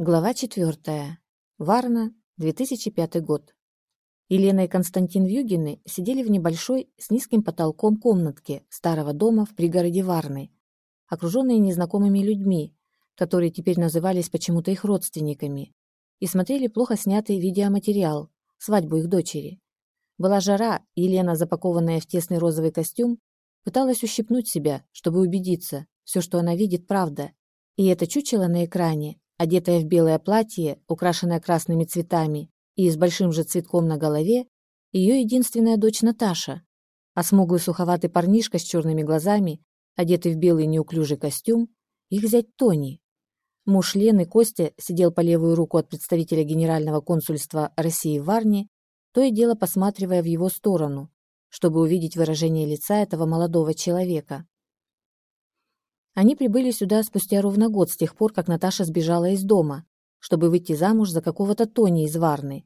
Глава 4. Варна, 2005 год. Елена и Константин Вьюгины сидели в небольшой с низким потолком комнатке старого дома в пригороде Варны, окруженные незнакомыми людьми, которые теперь назывались почему-то их родственниками, и смотрели плохо снятый видеоматериал, свадьбу их дочери. Была жара, Елена, запакованная в тесный розовый костюм, пыталась ущипнуть себя, чтобы убедиться, все, что она видит, правда. И это чучело на экране Одетая в белое платье, украшенное красными цветами и с большим же цветком на голове, ее единственная дочь Наташа, а смуглый суховатый парнишка с черными глазами, одетый в белый неуклюжий костюм, их зять Тони. Муж Лены, Костя, сидел по левую руку от представителя Генерального консульства России в Варне, то и дело посматривая в его сторону, чтобы увидеть выражение лица этого молодого человека. Они прибыли сюда спустя ровно год с тех пор, как Наташа сбежала из дома, чтобы выйти замуж за какого-то Тони из Варны.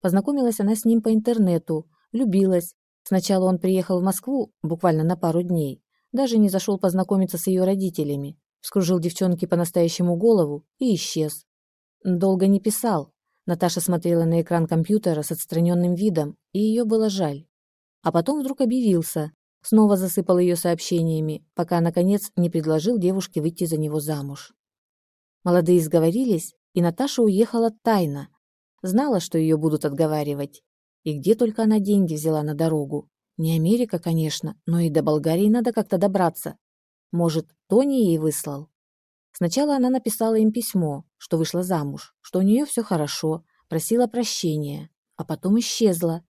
Познакомилась она с ним по интернету, влюбилась. Сначала он приехал в Москву буквально на пару дней, даже не зашел познакомиться с ее родителями, вскружил девчонке по-настоящему голову и исчез. Долго не писал. Наташа смотрела на экран компьютера с отстраненным видом, и ее было жаль. А потом вдруг объявился, Снова засыпал ее сообщениями, пока, наконец, не предложил девушке выйти за него замуж. Молодые сговорились, и Наташа уехала тайно. Знала, что ее будут отговаривать. И где только она деньги взяла на дорогу. Не Америка, конечно, но и до Болгарии надо как-то добраться. Может, Тони ей выслал? Сначала она написала им письмо, что вышла замуж, что у нее все хорошо, просила прощения, а потом исчезла,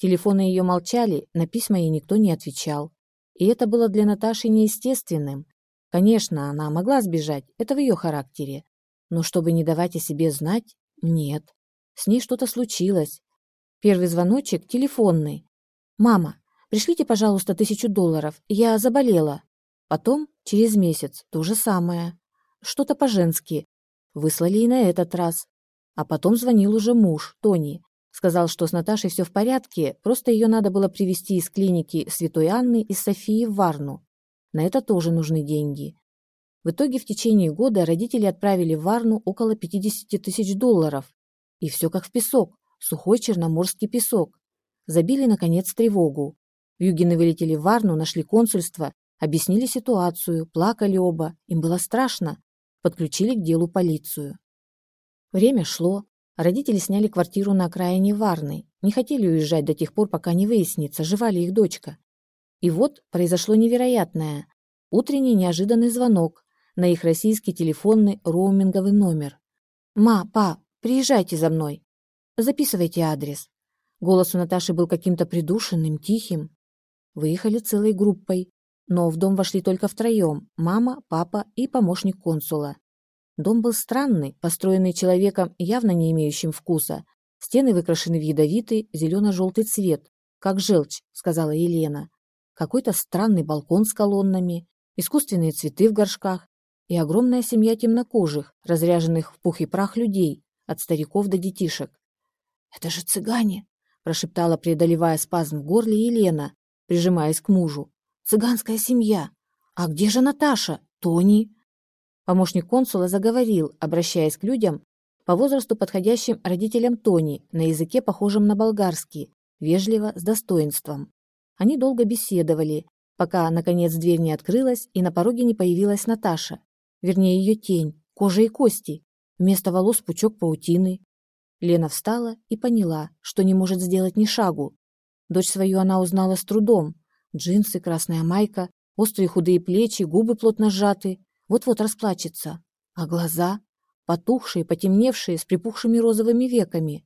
Телефоны ее молчали, на письма ей никто не отвечал. И это было для Наташи неестественным. Конечно, она могла сбежать, это в ее характере. Но чтобы не давать о себе знать, нет. С ней что-то случилось. Первый звоночек телефонный. «Мама, пришлите, пожалуйста, тысячу долларов, я заболела». Потом, через месяц, то же самое. Что-то по-женски. Выслали и на этот раз. А потом звонил уже муж, Тони. Сказал, что с Наташей все в порядке, просто ее надо было привезти из клиники Святой Анны из Софии в Варну. На это тоже нужны деньги. В итоге в течение года родители отправили в Варну около 50 тысяч долларов. И все как в песок, сухой черноморский песок. Забили, наконец, тревогу. Югины вылетели в Варну, нашли консульство, объяснили ситуацию, плакали оба, им было страшно. Подключили к делу полицию. Время шло, Родители сняли квартиру на окраине Варны, не хотели уезжать до тех пор, пока не выяснится, жива ли их дочка. И вот произошло невероятное. Утренний неожиданный звонок на их российский телефонный роуминговый номер. «Ма, па, приезжайте за мной. Записывайте адрес». Голос у Наташи был каким-то придушенным, тихим. Выехали целой группой, но в дом вошли только втроем – мама, папа и помощник консула. Дом был странный, построенный человеком, явно не имеющим вкуса. Стены выкрашены в ядовитый зелено-желтый цвет, как желчь, сказала Елена. Какой-то странный балкон с колоннами, искусственные цветы в горшках и огромная семья темнокожих, разряженных в пух и прах людей, от стариков до детишек. «Это же цыгане!» – прошептала, преодолевая спазм в горле Елена, прижимаясь к мужу. «Цыганская семья! А где же Наташа? Тони?» Помощник консула заговорил, обращаясь к людям, по возрасту подходящим родителям Тони, на языке, похожем на болгарский, вежливо, с достоинством. Они долго беседовали, пока, наконец, дверь не открылась и на пороге не появилась Наташа. Вернее, ее тень, кожа и кости. Вместо волос пучок паутины. Лена встала и поняла, что не может сделать ни шагу. Дочь свою она узнала с трудом. Джинсы, красная майка, острые худые плечи, губы плотно сжаты, вот-вот расплачется. А глаза? Потухшие, потемневшие, с припухшими розовыми веками.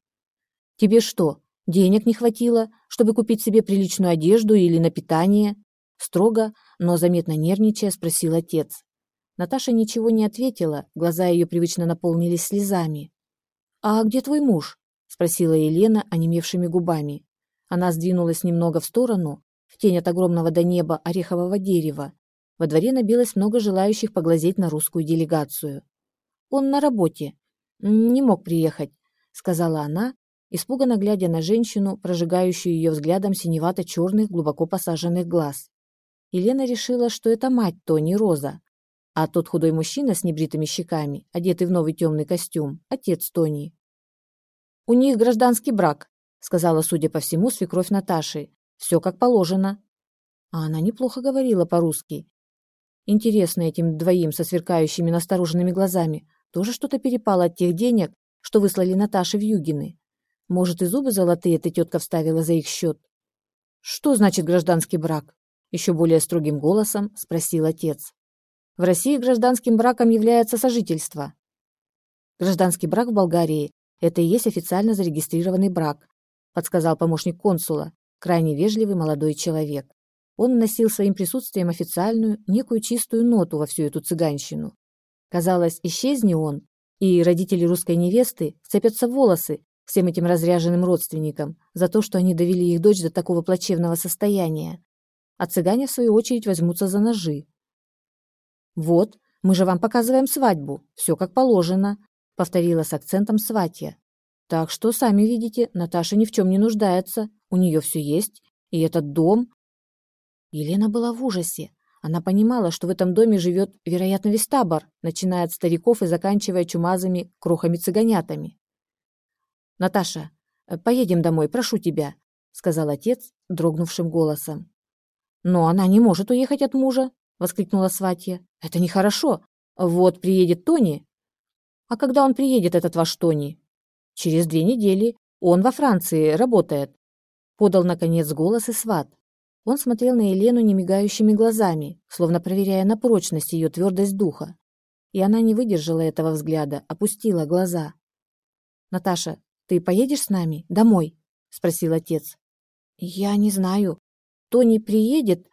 Тебе что, денег не хватило, чтобы купить себе приличную одежду или на питание? Строго, но заметно нервничая, спросил отец. Наташа ничего не ответила, глаза ее привычно наполнились слезами. «А где твой муж?» – спросила Елена онемевшими губами. Она сдвинулась немного в сторону, в тень от огромного до неба орехового дерева, во дворе набилось много желающих поглазеть на русскую делегацию. «Он на работе. Не мог приехать», — сказала она, испуганно глядя на женщину, прожигающую ее взглядом синевато-черных, глубоко посаженных глаз. Елена решила, что это мать Тони Роза. а тот худой мужчина с небритыми щеками, одетый в новый темный костюм, отец Тони. «У них гражданский брак», — сказала, судя по всему, свекровь Наташи. «Все как положено». А она неплохо говорила по-русски. Интересно этим двоим со сверкающими настороженными глазами тоже что-то перепало от тех денег, что выслали Наташе в Югины. Может, и зубы золотые эта тетка вставила за их счет. «Что значит гражданский брак?» Еще более строгим голосом спросил отец. В России гражданским браком является сожительство. Гражданский брак в Болгарии – это и есть официально зарегистрированный брак, подсказал помощник консула, крайне вежливый молодой человек. Он носил своим присутствием официальную, некую чистую ноту во всю эту цыганщину. Казалось, исчезни он, и родители русской невесты цепятся в волосы всем этим разряженным родственникам за то, что они довели их дочь до такого плачевного состояния. А цыгане, в свою очередь, возьмутся за ножи. «Вот, мы же вам показываем свадьбу, все как положено», — повторила с акцентом сватья. «Так что, сами видите, Наташа ни в чем не нуждается, у нее все есть, и этот дом...» Елена была в ужасе. Она понимала, что в этом доме живет, вероятно, весь табор, начиная от стариков и заканчивая чумазыми крохами-цыганятами. «Наташа, поедем домой, прошу тебя», — сказал отец дрогнувшим голосом. «Но она не может уехать от мужа», — воскликнула сватья. «Это нехорошо. Вот приедет Тони». «А когда он приедет, этот ваш Тони?» «Через две недели. Он во Франции работает», — подал, наконец, голос и сват. Он смотрел на Елену немигающими глазами, словно проверяя на прочность ее твердость духа. И она не выдержала этого взгляда, опустила глаза. «Наташа, ты поедешь с нами домой?» — спросил отец. «Я не знаю. Тони приедет,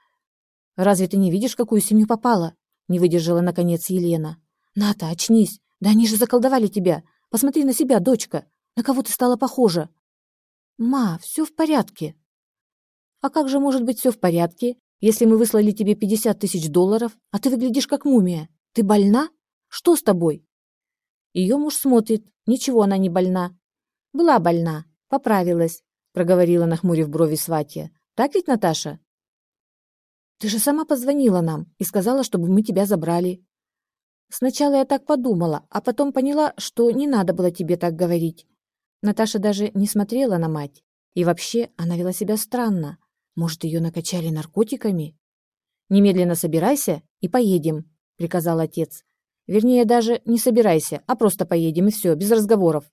Разве ты не видишь, какую семью попала? Не выдержала, наконец, Елена. Ната, очнись. Да они же заколдовали тебя. Посмотри на себя, дочка. На кого ты стала похожа? Ма, все в порядке. А как же может быть все в порядке, если мы выслали тебе 50 тысяч долларов, а ты выглядишь как мумия? Ты больна? Что с тобой? Ее муж смотрит. Ничего она не больна. Была больна. Поправилась, проговорила, нахмурив брови сватья. Так ведь, Наташа? Ты же сама позвонила нам и сказала, чтобы мы тебя забрали. Сначала я так подумала, а потом поняла, что не надо было тебе так говорить. Наташа даже не смотрела на мать. И вообще, она вела себя странно. Может, ее накачали наркотиками? Немедленно собирайся и поедем, приказал отец. Вернее, даже не собирайся, а просто поедем и все, без разговоров.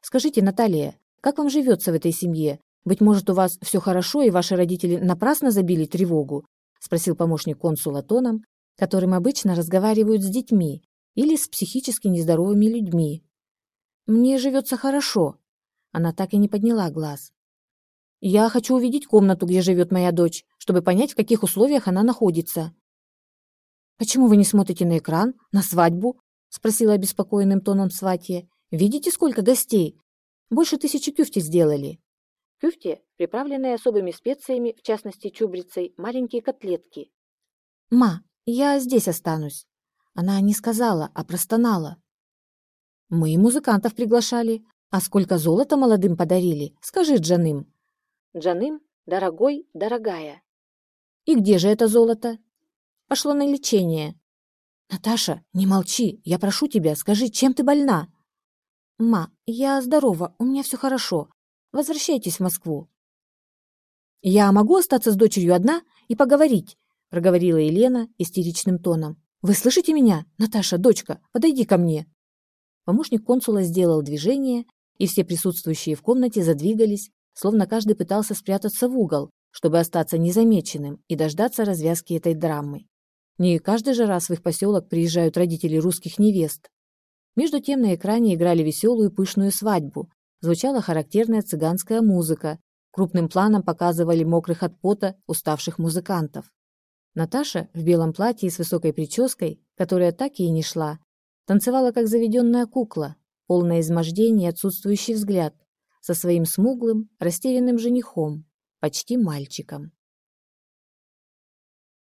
Скажите, Наталья, как вам живется в этой семье? Быть может, у вас все хорошо, и ваши родители напрасно забили тревогу?» — спросил помощник консула тоном, которым обычно разговаривают с детьми или с психически нездоровыми людьми. «Мне живется хорошо». Она так и не подняла глаз. «Я хочу увидеть комнату, где живет моя дочь, чтобы понять, в каких условиях она находится». «Почему вы не смотрите на экран, на свадьбу?» — спросила обеспокоенным тоном сватья. «Видите, сколько гостей? Больше тысячи кюфти сделали. Кюфте, приправленные особыми специями, в частности чубрицей, маленькие котлетки. «Ма, я здесь останусь». Она не сказала, а простонала. «Мы музыкантов приглашали. А сколько золота молодым подарили? Скажи Джаным». «Джаным, дорогой, дорогая». «И где же это золото?» «Пошло на лечение». «Наташа, не молчи, я прошу тебя, скажи, чем ты больна?» «Ма, я здорова, у меня все хорошо. Возвращайтесь в Москву. Я могу остаться с дочерью одна и поговорить, проговорила Елена истеричным тоном. Вы слышите меня? Наташа, дочка, подойди ко мне. Помощник консула сделал движение, и все присутствующие в комнате задвигались, словно каждый пытался спрятаться в угол, чтобы остаться незамеченным и дождаться развязки этой драмы. Не каждый же раз в их поселок приезжают родители русских невест. Между тем на экране играли веселую пышную свадьбу, звучала характерная цыганская музыка. Крупным планом показывали мокрых от пота уставших музыкантов. Наташа в белом платье с высокой прической, которая так и не шла, танцевала как заведенная кукла, полное измождение и отсутствующий взгляд, со своим смуглым, растерянным женихом, почти мальчиком.